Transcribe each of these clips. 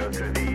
To go through the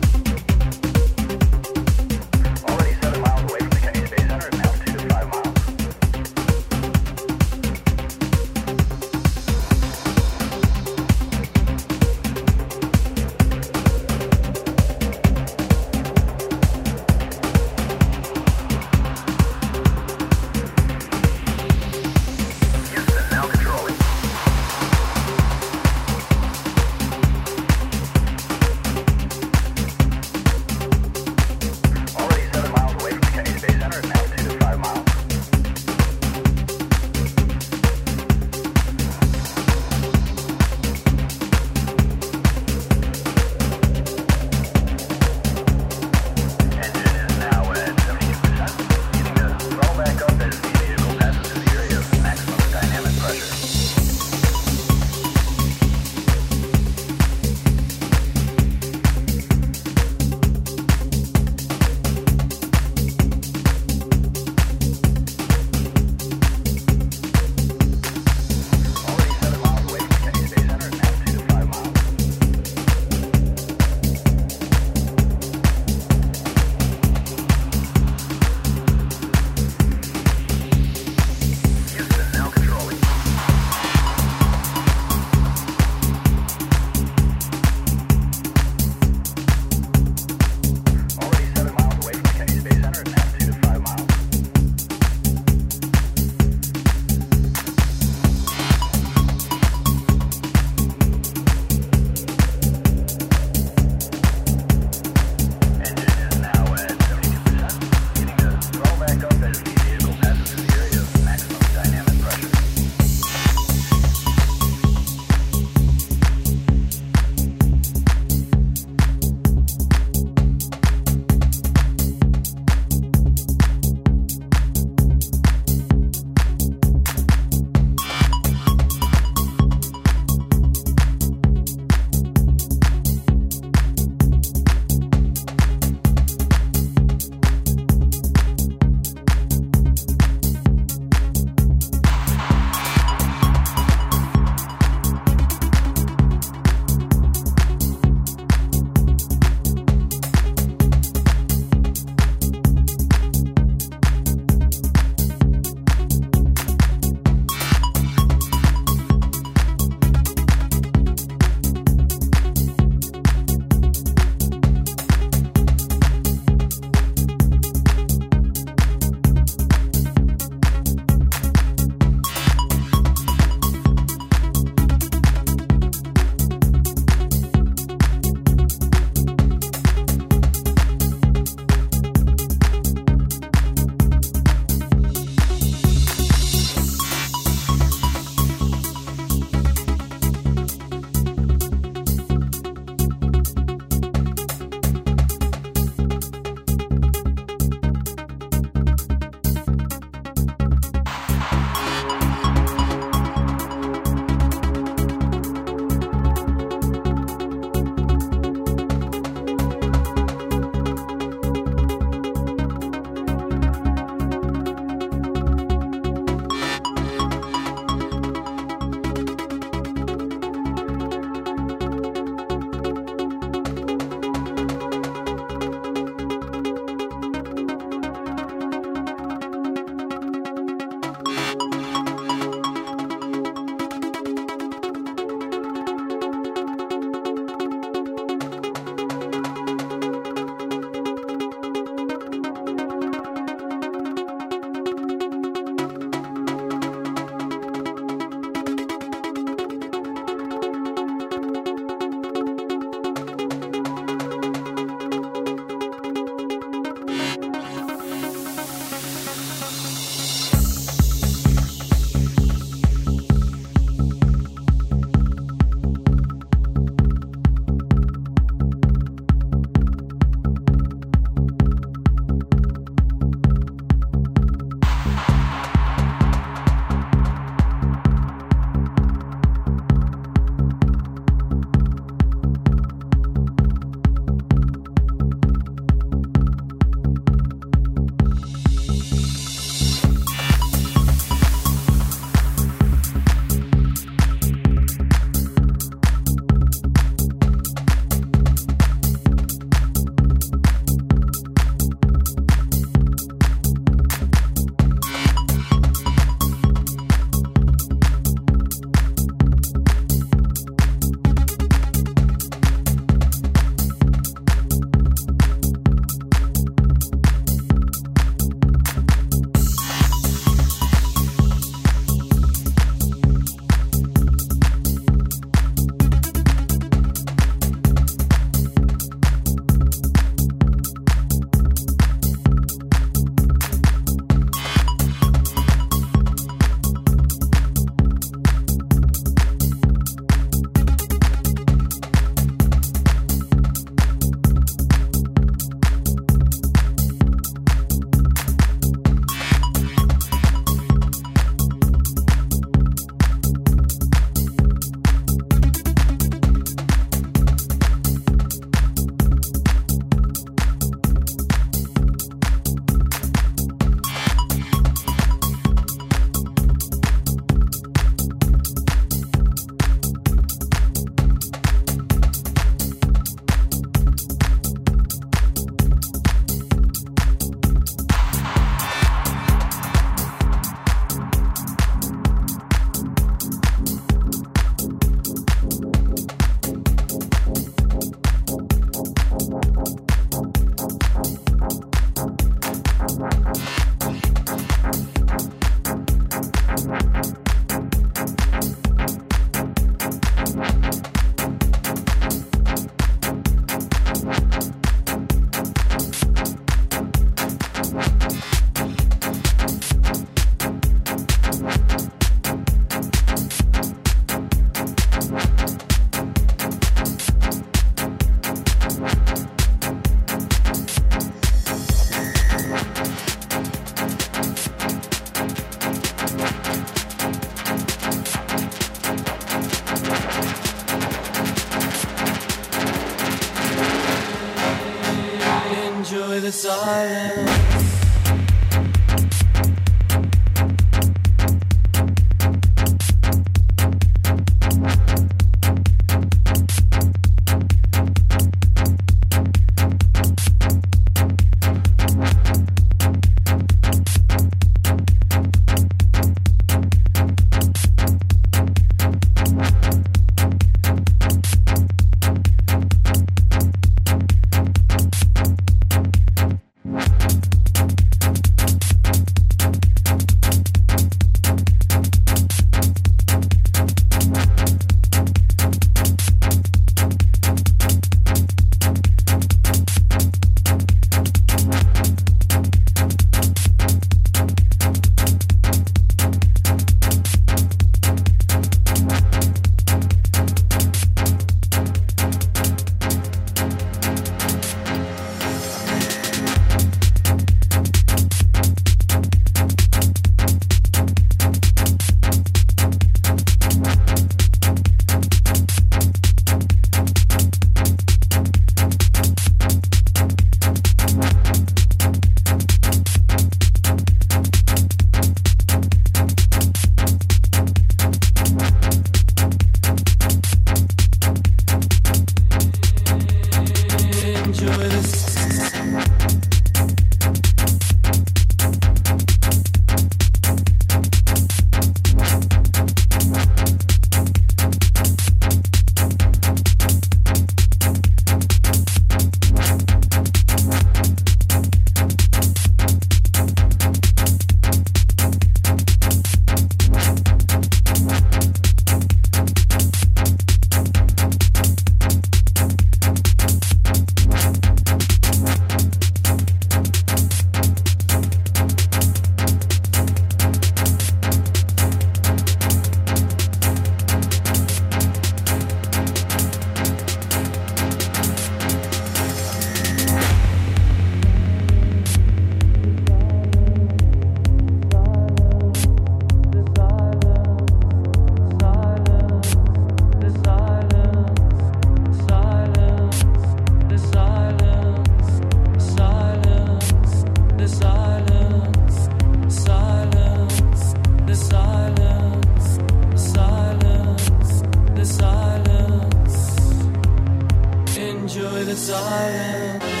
necessary,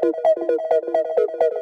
Thank you.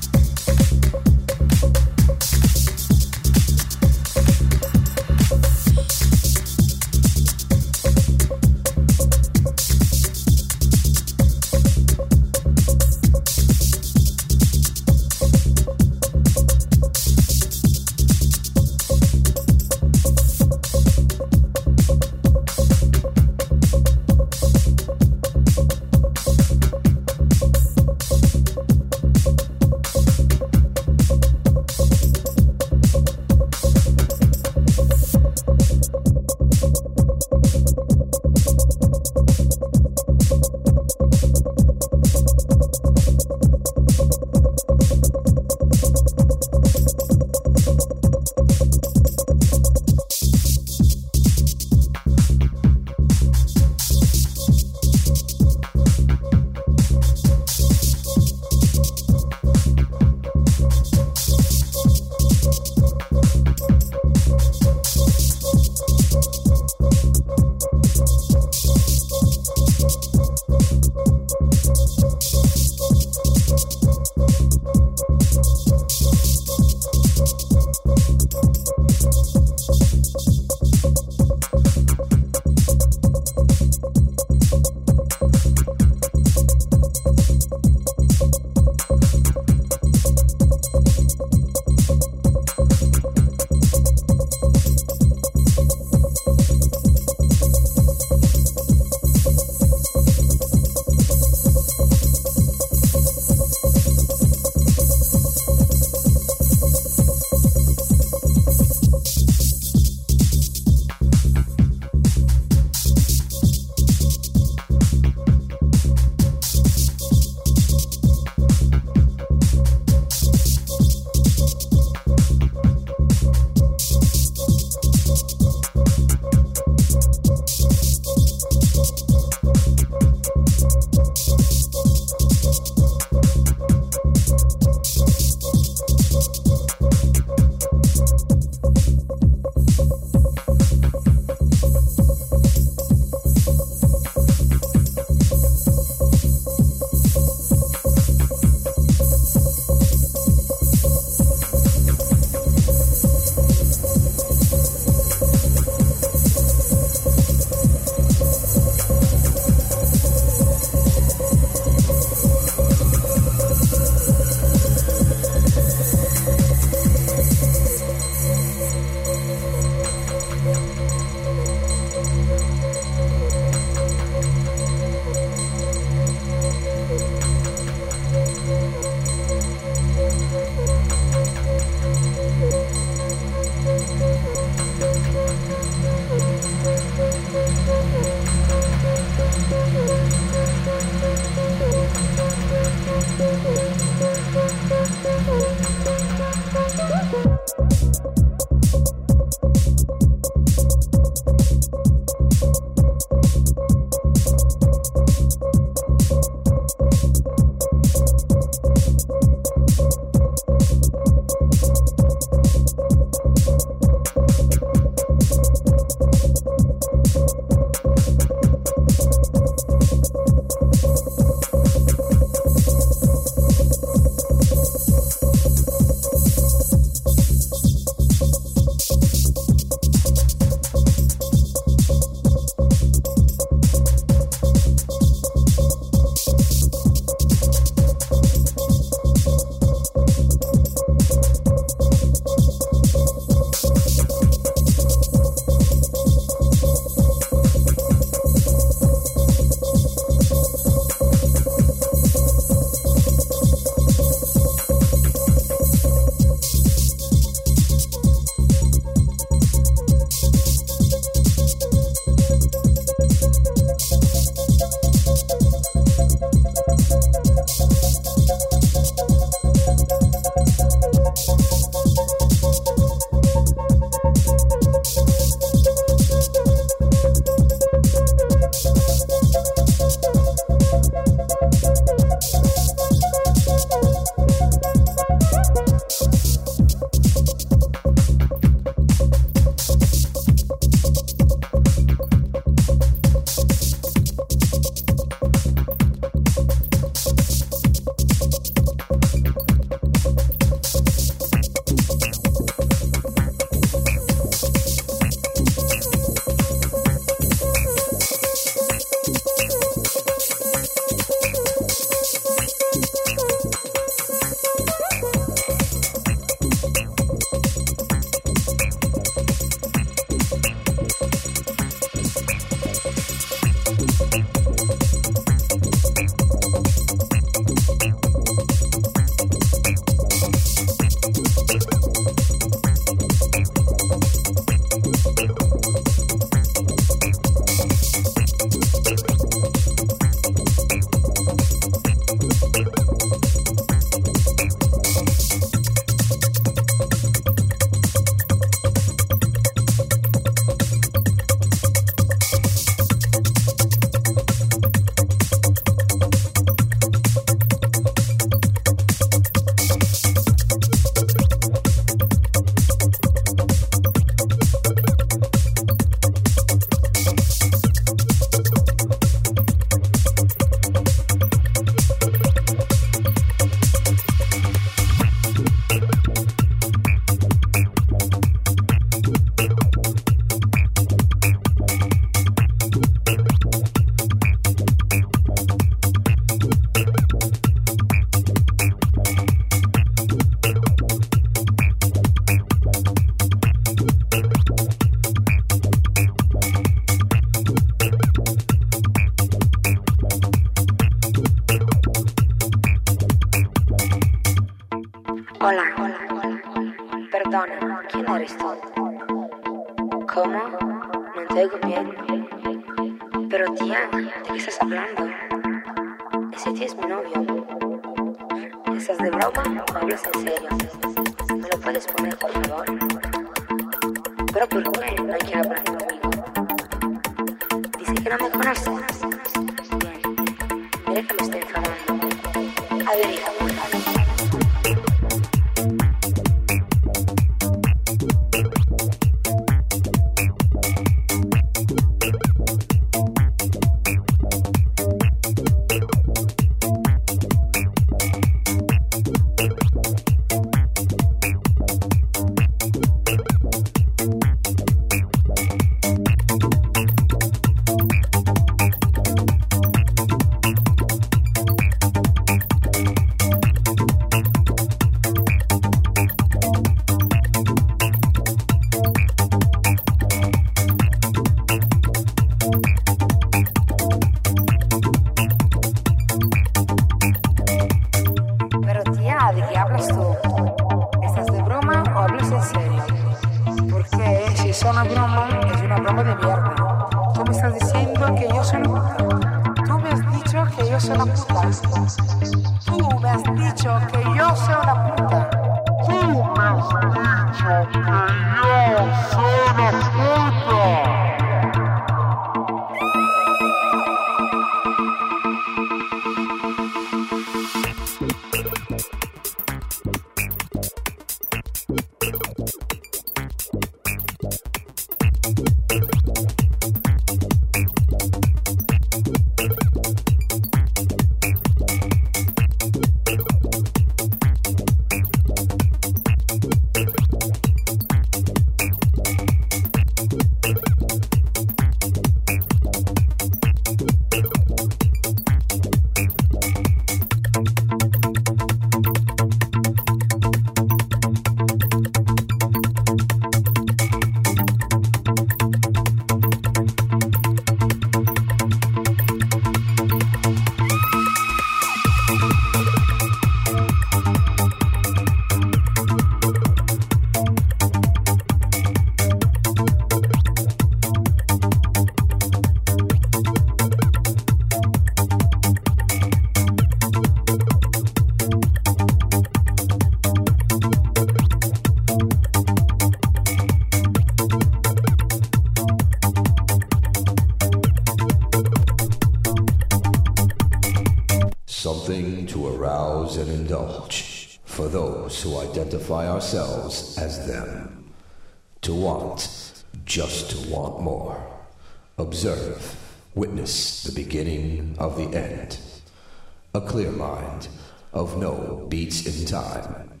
a clear mind, of no beats in time,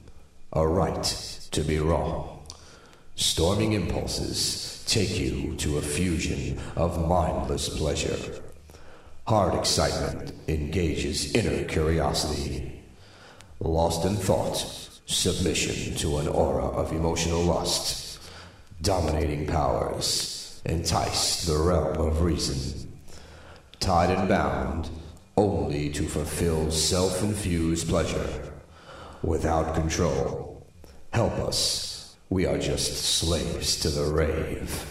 a right to be wrong. Storming impulses take you to a fusion of mindless pleasure. Hard excitement engages inner curiosity. Lost in thought, submission to an aura of emotional lust. Dominating powers entice the realm of reason. Tied and bound, only to fulfill self infused pleasure without control. Help us. We are just slaves to the rave.